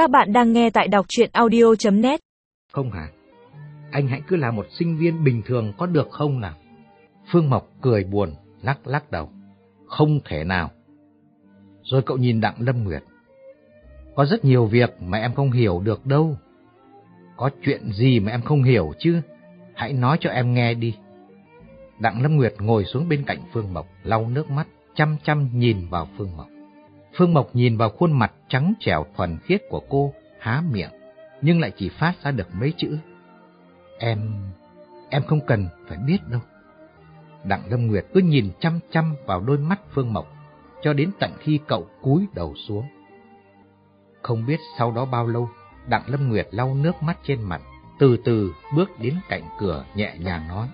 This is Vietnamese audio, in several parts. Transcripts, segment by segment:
Các bạn đang nghe tại đọc chuyện audio.net Không hả? Anh hãy cứ là một sinh viên bình thường có được không nào? Phương Mộc cười buồn, lắc lắc đầu. Không thể nào. Rồi cậu nhìn Đặng Lâm Nguyệt. Có rất nhiều việc mà em không hiểu được đâu. Có chuyện gì mà em không hiểu chứ? Hãy nói cho em nghe đi. Đặng Lâm Nguyệt ngồi xuống bên cạnh Phương Mộc, lau nước mắt, chăm chăm nhìn vào Phương Mộc. Phương Mộc nhìn vào khuôn mặt trắng trẻo thuần khiết của cô, há miệng, nhưng lại chỉ phát ra được mấy chữ. Em... em không cần phải biết đâu. Đặng Lâm Nguyệt cứ nhìn chăm chăm vào đôi mắt Phương Mộc, cho đến tận khi cậu cúi đầu xuống. Không biết sau đó bao lâu, Đặng Lâm Nguyệt lau nước mắt trên mặt, từ từ bước đến cạnh cửa nhẹ nhàng nói.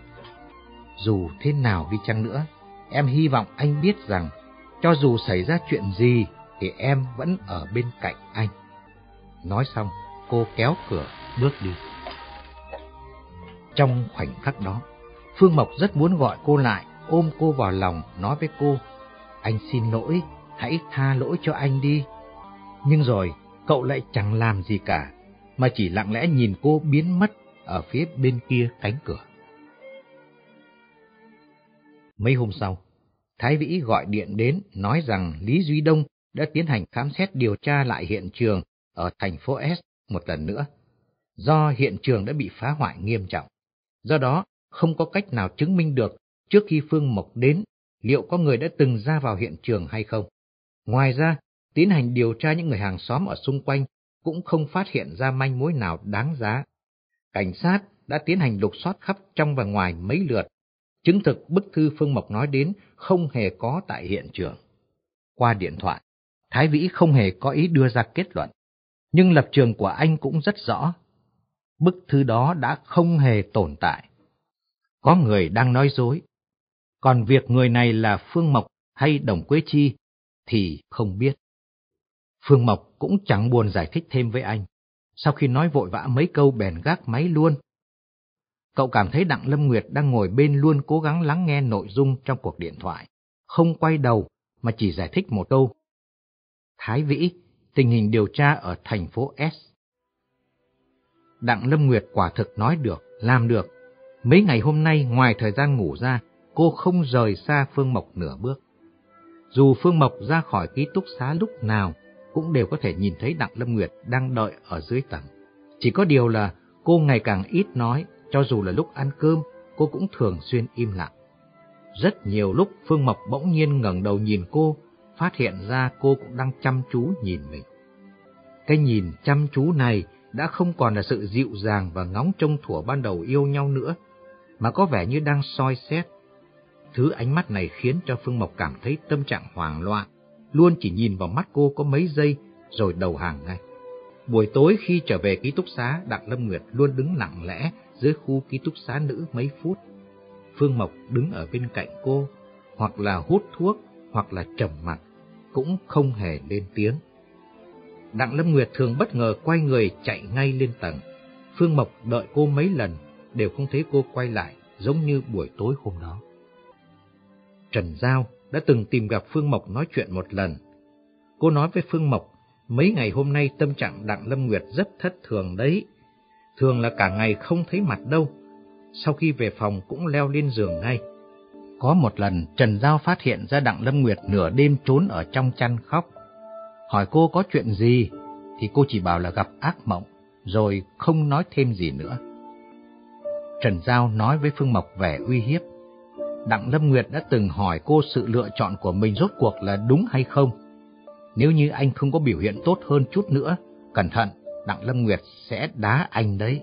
Dù thế nào đi chăng nữa, em hy vọng anh biết rằng, cho dù xảy ra chuyện gì, thì em vẫn ở bên cạnh anh. Nói xong, cô kéo cửa bước đi. Trong khoảnh khắc đó, Phương Mộc rất muốn gọi cô lại, ôm cô vào lòng, nói với cô, anh xin lỗi, hãy tha lỗi cho anh đi. Nhưng rồi, cậu lại chẳng làm gì cả, mà chỉ lặng lẽ nhìn cô biến mất ở phía bên kia cánh cửa. Mấy hôm sau, Thái Vĩ gọi điện đến nói rằng Lý Duy Đông đã tiến hành khám xét điều tra lại hiện trường ở thành phố S một lần nữa, do hiện trường đã bị phá hoại nghiêm trọng. Do đó, không có cách nào chứng minh được trước khi Phương Mộc đến liệu có người đã từng ra vào hiện trường hay không. Ngoài ra, tiến hành điều tra những người hàng xóm ở xung quanh cũng không phát hiện ra manh mối nào đáng giá. Cảnh sát đã tiến hành lục soát khắp trong và ngoài mấy lượt, chứng thực bức thư Phương Mộc nói đến không hề có tại hiện trường. Qua điện thoại, Thái Vĩ không hề có ý đưa ra kết luận, nhưng lập trường của anh cũng rất rõ. Bức thư đó đã không hề tồn tại. Có người đang nói dối, còn việc người này là Phương Mộc hay Đồng Quế Chi thì không biết. Phương Mộc cũng chẳng buồn giải thích thêm với anh. Sau khi nói vội vã mấy câu bèn gác máy luôn. Cậu cảm thấy Đặng Lâm Nguyệt đang ngồi bên luôn cố gắng lắng nghe nội dung trong cuộc điện thoại, không quay đầu mà chỉ giải thích một câu. Thái Vĩ, tình hình điều tra ở thành phố S. Đặng Lâm Nguyệt quả thực nói được, làm được. Mấy ngày hôm nay ngoài thời gian ngủ ra, cô không rời xa Phương Mộc nửa bước. Dù Phương Mộc ra khỏi ký túc xá lúc nào, cũng đều có thể nhìn thấy Đặng Lâm Nguyệt đang đợi ở dưới tầng. Chỉ có điều là cô ngày càng ít nói, cho dù là lúc ăn cơm, cô cũng thường xuyên im lặng. Rất nhiều lúc Phương Mộc bỗng nhiên ngẩng đầu nhìn cô, phát hiện ra cô cũng đang chăm chú nhìn mình. Cái nhìn chăm chú này đã không còn là sự dịu dàng và ngóng trông thủa ban đầu yêu nhau nữa, mà có vẻ như đang soi xét. Thứ ánh mắt này khiến cho Phương Mộc cảm thấy tâm trạng hoảng loạn, luôn chỉ nhìn vào mắt cô có mấy giây rồi đầu hàng ngay. Buổi tối khi trở về ký túc xá, Đặng Lâm Nguyệt luôn đứng lặng lẽ dưới khu ký túc xá nữ mấy phút. Phương Mộc đứng ở bên cạnh cô, hoặc là hút thuốc, hoặc là trầm mặt, cũng không hề lên tiếng. Đặng Lâm Nguyệt thường bất ngờ quay người chạy ngay lên tầng. Phương Mộc đợi cô mấy lần, đều không thấy cô quay lại, giống như buổi tối hôm đó. Trần Giao đã từng tìm gặp Phương Mộc nói chuyện một lần. Cô nói với Phương Mộc, mấy ngày hôm nay tâm trạng Đặng Lâm Nguyệt rất thất thường đấy. Thường là cả ngày không thấy mặt đâu, sau khi về phòng cũng leo lên giường ngay. Có một lần Trần Giao phát hiện ra Đặng Lâm Nguyệt nửa đêm trốn ở trong chăn khóc. Hỏi cô có chuyện gì, thì cô chỉ bảo là gặp ác mộng, rồi không nói thêm gì nữa. Trần Giao nói với Phương Mộc vẻ uy hiếp. Đặng Lâm Nguyệt đã từng hỏi cô sự lựa chọn của mình rốt cuộc là đúng hay không. Nếu như anh không có biểu hiện tốt hơn chút nữa, cẩn thận, Đặng Lâm Nguyệt sẽ đá anh đấy.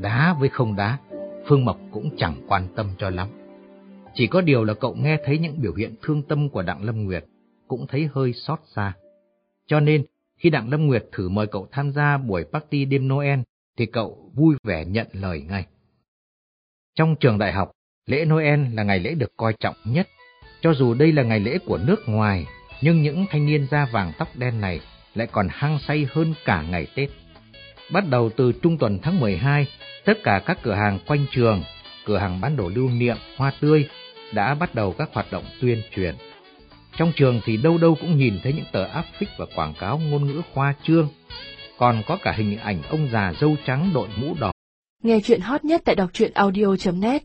Đá với không đá, Phương Mộc cũng chẳng quan tâm cho lắm. Chỉ có điều là cậu nghe thấy những biểu hiện thương tâm của Đặng Lâm Nguyệt, cũng thấy hơi xót xa. Cho nên, khi Đặng Lâm Nguyệt thử mời cậu tham gia buổi party đêm Noel, thì cậu vui vẻ nhận lời ngay. Trong trường đại học, lễ Noel là ngày lễ được coi trọng nhất. Cho dù đây là ngày lễ của nước ngoài, nhưng những thanh niên da vàng tóc đen này lại còn hăng say hơn cả ngày Tết. Bắt đầu từ trung tuần tháng 12, tất cả các cửa hàng quanh trường, cửa hàng bán đồ lưu niệm, hoa tươi đã bắt đầu các hoạt động tuyên truyền. Trong trường thì đâu đâu cũng nhìn thấy những tờ áp phích và quảng cáo ngôn ngữ khoa trương. còn có cả hình ảnh ông già dâu trắng đội mũ đỏ. Nghe chuyện hot nhất tại đọc truyện audio.net